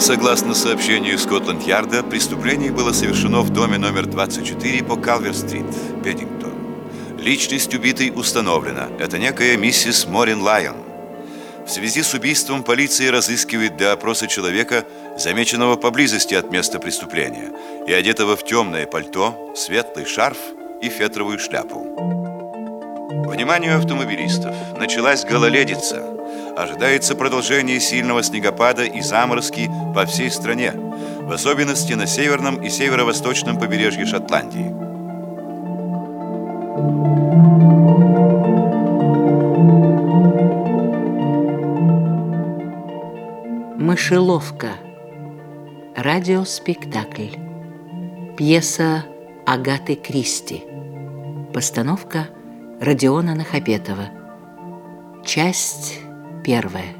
Согласно сообщению Скотланд-Ярда, преступление было совершено в доме номер 24 по Калвер-стрит, Педдингтон. Личность убитой установлена. Это некая миссис Морин Лайон. В связи с убийством полиция разыскивает для опроса человека, замеченного поблизости от места преступления и одетого в темное пальто, светлый шарф и фетровую шляпу. Вниманию автомобилистов! Началась гололедица. Ожидается продолжение сильного снегопада и заморозки по всей стране, в особенности на северном и северо-восточном побережье Шотландии. Мышеловка. Радиоспектакль. Пьеса Агаты Кристи. Постановка Родиона Нахапетова. Часть первая.